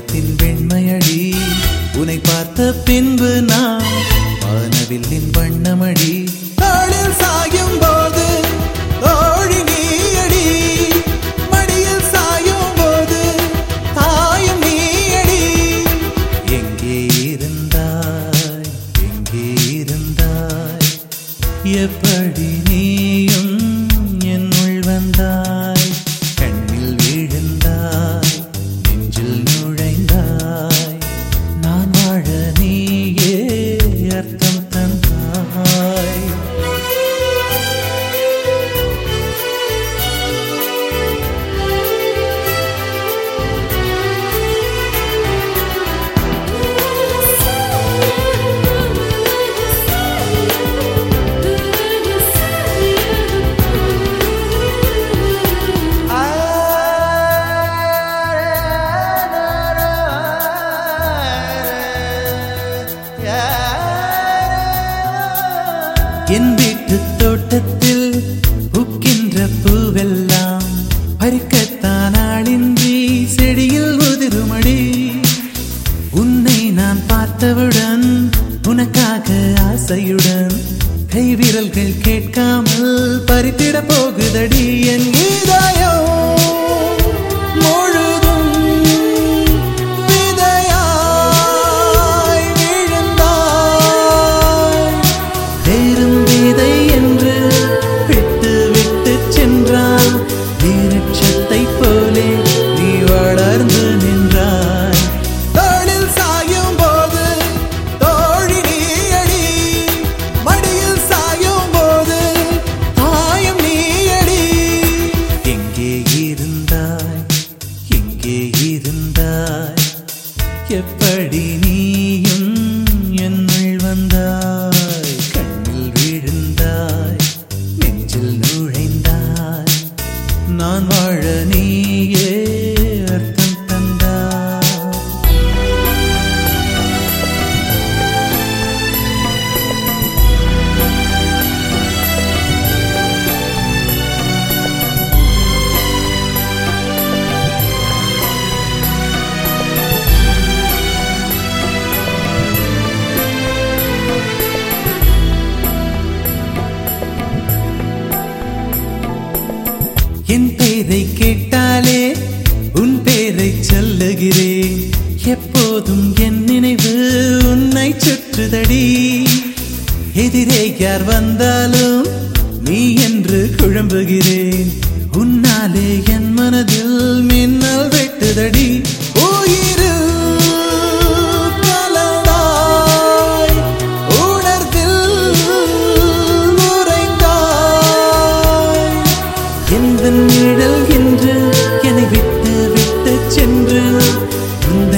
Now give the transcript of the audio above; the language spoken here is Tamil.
வானத்தின் வெண்மையடி. உனை பார்த்த பின்பு நான் வானவில்லின் வண்ணமடி. தாளில் சாயும் போது என் வீட்டு தோட்டத்தில் உக்கின்ற பூவெல்லாம் பறிக்கத்தான் ஆளின்றி செடியில் உதிருமடி. உன்னை நான் பார்த்தவுடன் உனக்காக ஆசையுடன் கை விரல்கள் கேட்காமல் பறித்திட போகுதடி என் இதயம் இங்கே இருந்தாய். எப்படி நீ எப்போதும் என் நினைவு உன்னை சுற்றுதடி. எதிரே யார் வந்தாலும் நீ என்று குழம்புகிறேன்.